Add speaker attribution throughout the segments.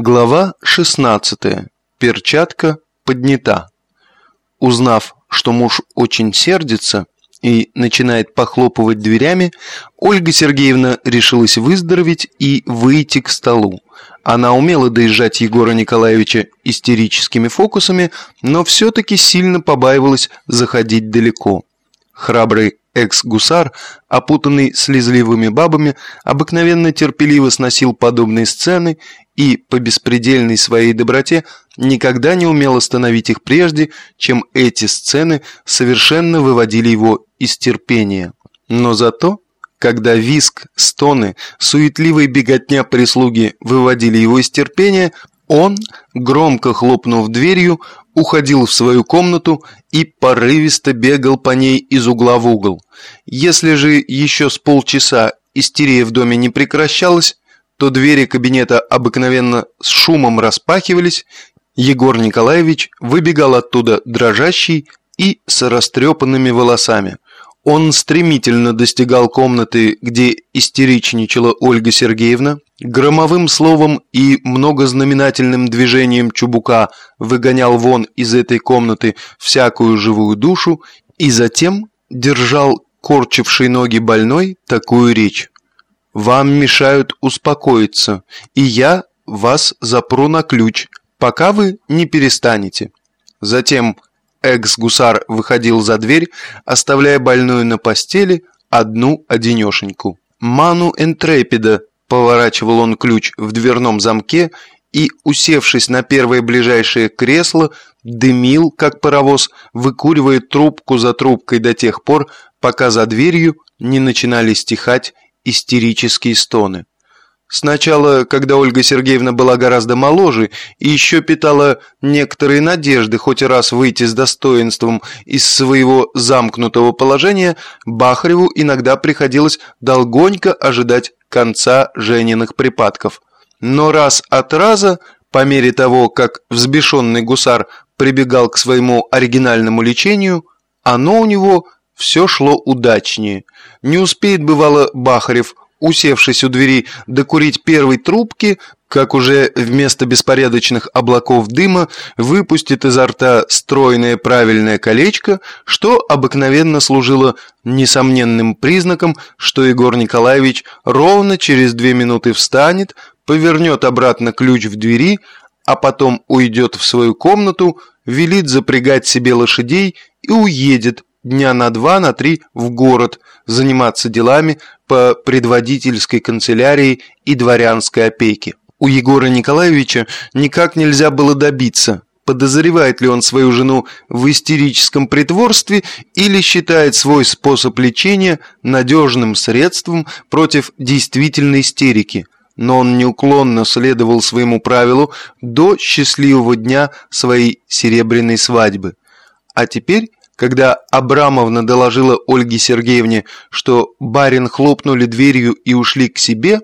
Speaker 1: Глава 16. Перчатка поднята. Узнав, что муж очень сердится и начинает похлопывать дверями, Ольга Сергеевна решилась выздороветь и выйти к столу. Она умела доезжать Егора Николаевича истерическими фокусами, но все-таки сильно побаивалась заходить далеко. Храбрый экс-гусар, опутанный слезливыми бабами, обыкновенно терпеливо сносил подобные сцены и, по беспредельной своей доброте, никогда не умел остановить их прежде, чем эти сцены совершенно выводили его из терпения. Но зато, когда виск, стоны, суетливая беготня прислуги выводили его из терпения, он, громко хлопнув дверью, уходил в свою комнату и порывисто бегал по ней из угла в угол. Если же еще с полчаса истерия в доме не прекращалась, то двери кабинета обыкновенно с шумом распахивались, Егор Николаевич выбегал оттуда дрожащий и с растрепанными волосами. Он стремительно достигал комнаты, где истеричничала Ольга Сергеевна, Громовым словом и многознаменательным движением чубука выгонял вон из этой комнаты всякую живую душу и затем держал корчивший ноги больной такую речь. «Вам мешают успокоиться, и я вас запру на ключ, пока вы не перестанете». Затем экс-гусар выходил за дверь, оставляя больную на постели одну одинешеньку. Ману Энтрепида Поворачивал он ключ в дверном замке и, усевшись на первое ближайшее кресло, дымил, как паровоз, выкуривая трубку за трубкой до тех пор, пока за дверью не начинали стихать истерические стоны. Сначала, когда Ольга Сергеевна была гораздо моложе и еще питала некоторые надежды хоть раз выйти с достоинством из своего замкнутого положения, Бахареву иногда приходилось долгонько ожидать конца Жениных припадков. Но раз от раза, по мере того, как взбешенный гусар прибегал к своему оригинальному лечению, оно у него все шло удачнее. Не успеет, бывало, Бахарев – усевшись у двери докурить первой трубки, как уже вместо беспорядочных облаков дыма выпустит изо рта стройное правильное колечко, что обыкновенно служило несомненным признаком, что Егор Николаевич ровно через две минуты встанет, повернет обратно ключ в двери, а потом уйдет в свою комнату, велит запрягать себе лошадей и уедет, дня на два, на три в город, заниматься делами по предводительской канцелярии и дворянской опеке. У Егора Николаевича никак нельзя было добиться, подозревает ли он свою жену в истерическом притворстве или считает свой способ лечения надежным средством против действительной истерики. Но он неуклонно следовал своему правилу до счастливого дня своей серебряной свадьбы. А теперь когда Абрамовна доложила Ольге Сергеевне, что барин хлопнули дверью и ушли к себе,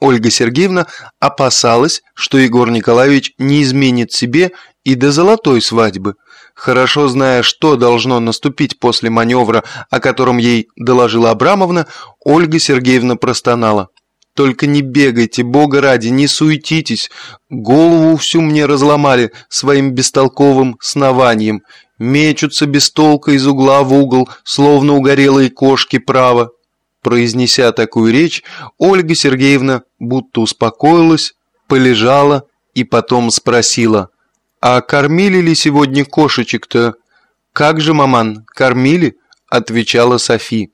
Speaker 1: Ольга Сергеевна опасалась, что Егор Николаевич не изменит себе и до золотой свадьбы. Хорошо зная, что должно наступить после маневра, о котором ей доложила Абрамовна, Ольга Сергеевна простонала. «Только не бегайте, Бога ради, не суетитесь. Голову всю мне разломали своим бестолковым снованием мечутся без толка из угла в угол, словно угорелые кошки право. Произнеся такую речь, Ольга Сергеевна будто успокоилась, полежала и потом спросила, «А кормили ли сегодня кошечек-то?» «Как же, маман, кормили?» – отвечала Софи.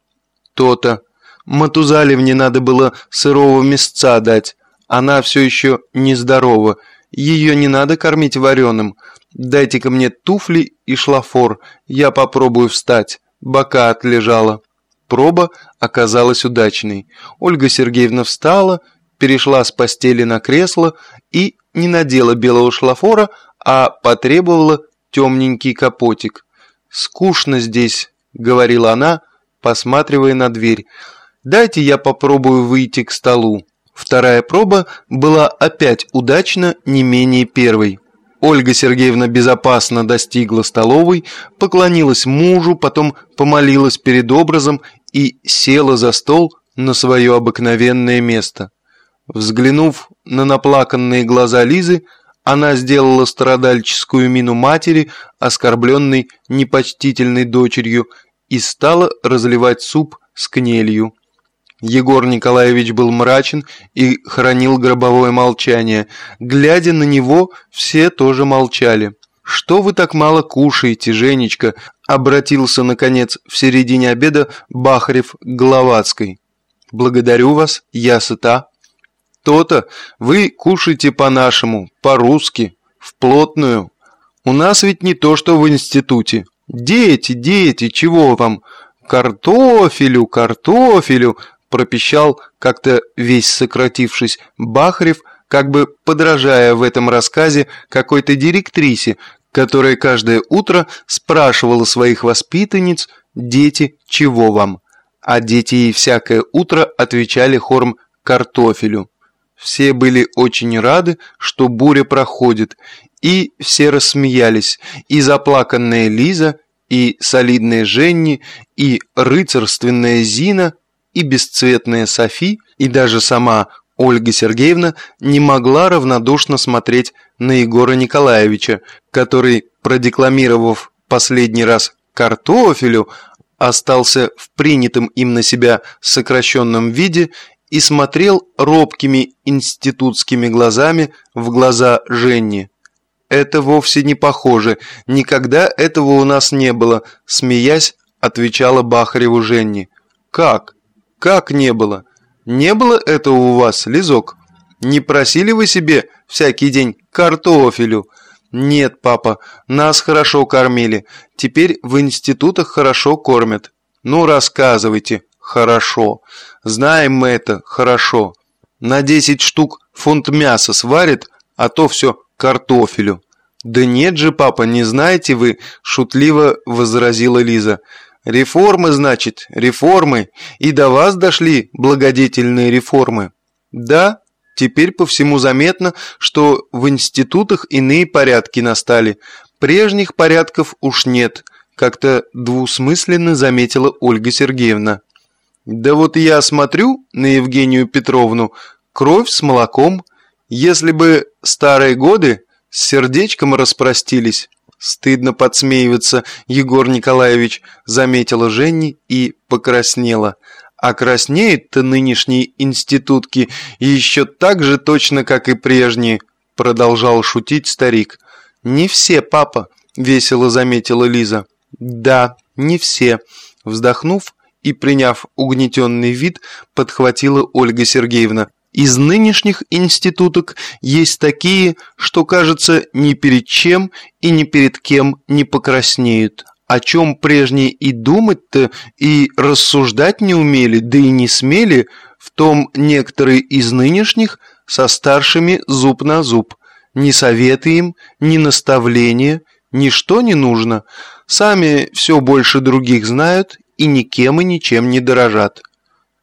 Speaker 1: «То-то. Матузалевне надо было сырого мясца дать. Она все еще нездорова. Ее не надо кормить вареным. Дайте-ка мне туфли и шлафор, я попробую встать. Бока отлежала. Проба оказалась удачной. Ольга Сергеевна встала, перешла с постели на кресло и не надела белого шлафора, а потребовала темненький капотик. «Скучно здесь», — говорила она, посматривая на дверь. «Дайте я попробую выйти к столу». Вторая проба была опять удачна не менее первой. Ольга Сергеевна безопасно достигла столовой, поклонилась мужу, потом помолилась перед образом и села за стол на свое обыкновенное место. Взглянув на наплаканные глаза Лизы, она сделала страдальческую мину матери, оскорбленной непочтительной дочерью, и стала разливать суп с кнелью. Егор Николаевич был мрачен и хранил гробовое молчание. Глядя на него, все тоже молчали. «Что вы так мало кушаете, Женечка?» Обратился, наконец, в середине обеда Бахарев к Головацкой. «Благодарю вас, я сыта». То-то вы кушаете по-нашему, по-русски, в плотную. У нас ведь не то, что в институте. Дети, дети, чего вам? Картофелю, картофелю, пропищал, как-то весь сократившись, Бахарев, как бы подражая в этом рассказе какой-то директрисе, которая каждое утро спрашивала своих воспитанниц «Дети, чего вам?», а дети ей всякое утро отвечали хором «картофелю». Все были очень рады, что буря проходит, и все рассмеялись, и заплаканная Лиза, и солидная Женни, и рыцарственная Зина, и бесцветная Софи, и даже сама Ольга Сергеевна не могла равнодушно смотреть на Егора Николаевича, который, продекламировав последний раз картофелю, остался в принятом им на себя сокращенном виде и смотрел робкими институтскими глазами в глаза Женни. «Это вовсе не похоже. Никогда этого у нас не было», – смеясь, отвечала Бахареву Женни. «Как? Как не было? Не было этого у вас, Лизок? Не просили вы себе всякий день картофелю?» «Нет, папа, нас хорошо кормили. Теперь в институтах хорошо кормят. Ну, рассказывайте, Хорошо. Знаем мы это, хорошо. На 10 штук фунт мяса сварит, а то все картофелю. Да нет же, папа, не знаете вы, шутливо возразила Лиза. Реформы, значит, реформы. И до вас дошли благодетельные реформы. Да, теперь по всему заметно, что в институтах иные порядки настали. Прежних порядков уж нет, как-то двусмысленно заметила Ольга Сергеевна. Да вот я смотрю на Евгению Петровну, кровь с молоком. Если бы старые годы с сердечком распростились. Стыдно подсмеиваться, Егор Николаевич, заметила Женни и покраснела. А краснеют-то нынешние институтки еще так же точно, как и прежние, продолжал шутить старик. Не все, папа, весело заметила Лиза. Да, не все. Вздохнув, и, приняв угнетенный вид, подхватила Ольга Сергеевна. Из нынешних институток есть такие, что, кажется, ни перед чем и ни перед кем не покраснеют. О чем прежние и думать-то, и рассуждать не умели, да и не смели, в том некоторые из нынешних со старшими зуб на зуб. Ни советы им, ни наставления, ничто не нужно. Сами все больше других знают и никем и ничем не дорожат.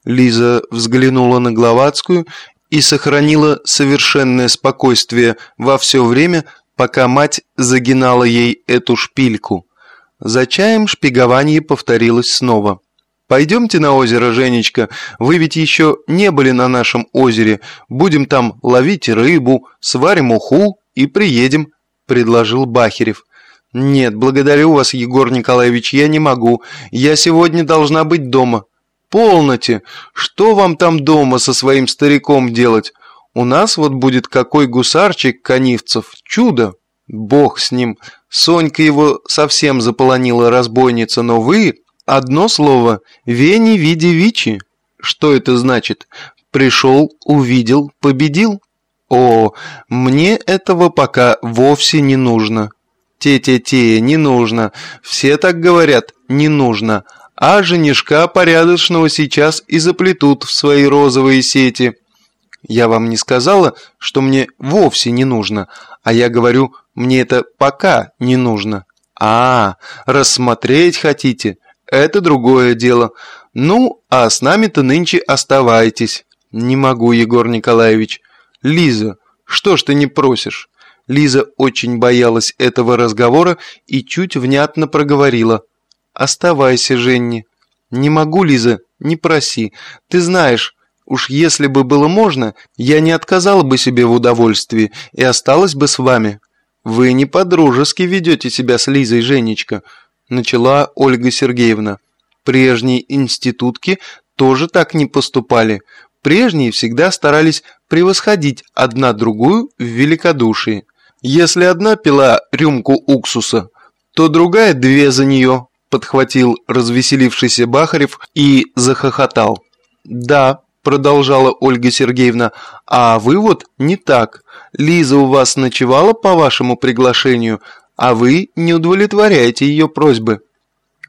Speaker 1: Лиза взглянула на Гловацкую и сохранила совершенное спокойствие во все время, пока мать загинала ей эту шпильку. За чаем шпигование повторилось снова. «Пойдемте на озеро, Женечка, вы ведь еще не были на нашем озере. Будем там ловить рыбу, сварим уху и приедем», – предложил Бахерев. «Нет, благодарю вас, Егор Николаевич, я не могу. Я сегодня должна быть дома». «Полноте! Что вам там дома со своим стариком делать? У нас вот будет какой гусарчик Канивцев. Чудо!» «Бог с ним! Сонька его совсем заполонила разбойница, но вы...» «Одно слово. Вени види вичи». «Что это значит? Пришел, увидел, победил?» «О, мне этого пока вовсе не нужно». Те-те-те, не нужно. Все так говорят, не нужно. А женишка порядочного сейчас и заплетут в свои розовые сети. Я вам не сказала, что мне вовсе не нужно, а я говорю, мне это пока не нужно. А, рассмотреть хотите? Это другое дело. Ну, а с нами-то нынче оставайтесь. Не могу, Егор Николаевич. Лиза, что ж ты не просишь? Лиза очень боялась этого разговора и чуть внятно проговорила. «Оставайся, Женни». «Не могу, Лиза, не проси. Ты знаешь, Уж если бы было можно, я не отказала бы себе в удовольствии и осталась бы с вами. Вы не по-дружески ведете себя с Лизой, Женечка, начала Ольга Сергеевна. Прежние институтки тоже так не поступали. Прежние всегда старались превосходить одна другую в великодушии. Если одна пила рюмку уксуса, то другая две за нее, подхватил развеселившийся Бахарев и захохотал. Да, продолжала Ольга Сергеевна, а вы вот не так. Лиза у вас ночевала по вашему приглашению, а вы не удовлетворяете ее просьбы.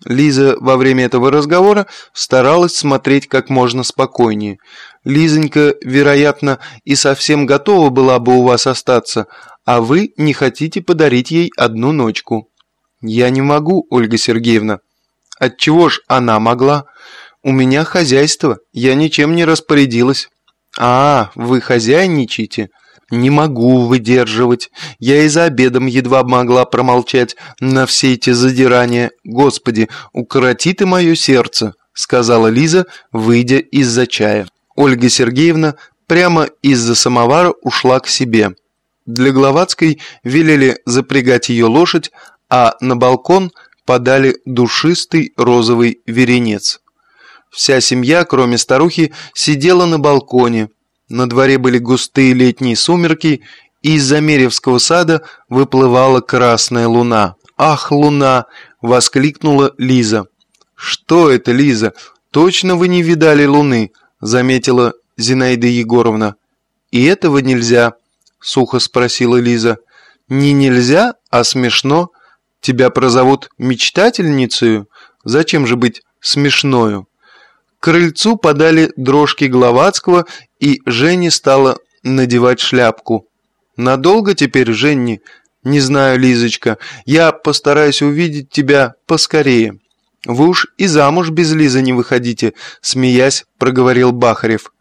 Speaker 1: Лиза во время этого разговора старалась смотреть как можно спокойнее. Лизонька, вероятно, и совсем готова была бы у вас остаться, а вы не хотите подарить ей одну ночку. Я не могу, Ольга Сергеевна. Отчего ж она могла? У меня хозяйство, я ничем не распорядилась. А, вы хозяйничаете? Не могу выдерживать. Я и за обедом едва могла промолчать на все эти задирания. Господи, укороти ты мое сердце, сказала Лиза, выйдя из-за чая. Ольга Сергеевна прямо из-за самовара ушла к себе. Для Гловацкой велели запрягать ее лошадь, а на балкон подали душистый розовый веренец. Вся семья, кроме старухи, сидела на балконе. На дворе были густые летние сумерки, и из Замеревского сада выплывала красная луна. «Ах, луна!» – воскликнула Лиза. «Что это, Лиза? Точно вы не видали луны?» – заметила Зинаида Егоровна. «И этого нельзя», – сухо спросила Лиза. «Не нельзя, а смешно. Тебя прозовут мечтательницей? Зачем же быть смешною?» К крыльцу подали дрожки Гловацкого, и Жене стала надевать шляпку. «Надолго теперь, Женни?» «Не знаю, Лизочка. Я постараюсь увидеть тебя поскорее». «Вы уж и замуж без Лизы не выходите», – смеясь, проговорил Бахарев.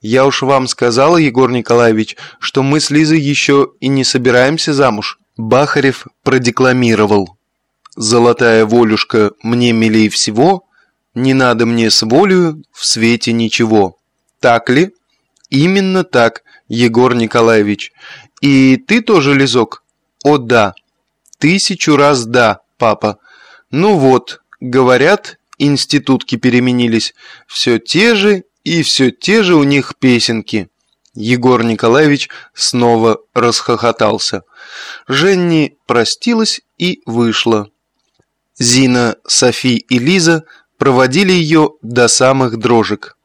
Speaker 1: «Я уж вам сказала, Егор Николаевич, что мы с Лизой еще и не собираемся замуж». Бахарев продекламировал. «Золотая волюшка мне милей всего, не надо мне с волею в свете ничего». Так ли? Именно так, Егор Николаевич. И ты тоже, Лизок? О, да. Тысячу раз да, папа. Ну вот, говорят, институтки переменились. Все те же и все те же у них песенки. Егор Николаевич снова расхохотался. Женни простилась и вышла. Зина, Софи и Лиза проводили ее до самых дрожек.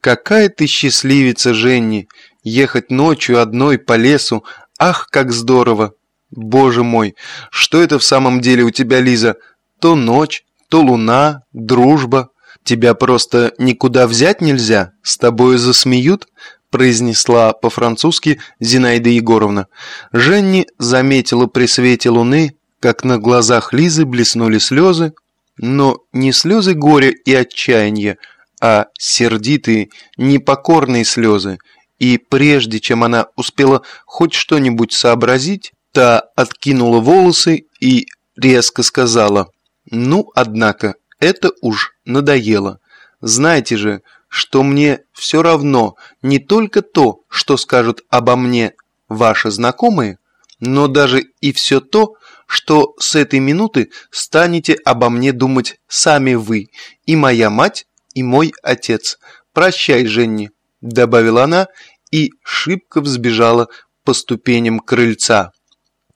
Speaker 1: «Какая ты счастливица, Женни! Ехать ночью одной по лесу, ах, как здорово! Боже мой, что это в самом деле у тебя, Лиза? То ночь, то луна, дружба. Тебя просто никуда взять нельзя? С тобой засмеют?» Произнесла по-французски Зинаида Егоровна. Женни заметила при свете луны, как на глазах Лизы блеснули слезы, но не слезы горя и отчаяния, а сердитые, непокорные слезы, и прежде чем она успела хоть что-нибудь сообразить, та откинула волосы и резко сказала «Ну, однако, это уж надоело. Знаете же, что мне все равно не только то, что скажут обо мне ваши знакомые, но даже и все то, что с этой минуты станете обо мне думать сами вы, и моя мать, и мой отец. Прощай, Женни», – добавила она и шибко взбежала по ступеням крыльца.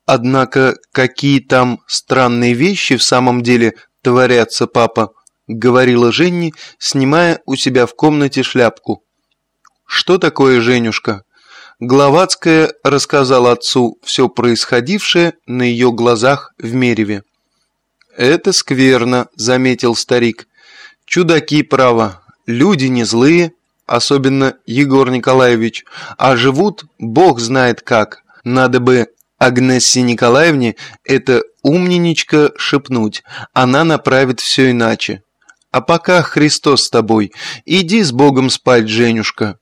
Speaker 1: «Однако какие там странные вещи в самом деле творятся, папа», – говорила Женни, снимая у себя в комнате шляпку. «Что такое, Женюшка?» Гловацкая рассказала отцу все происходившее на ее глазах в Мереве. «Это скверно», — заметил старик. Чудаки, право, люди не злые, особенно Егор Николаевич, а живут бог знает как. Надо бы Агнессе Николаевне это умненечко шепнуть, она направит все иначе. А пока Христос с тобой, иди с Богом спать, Женюшка.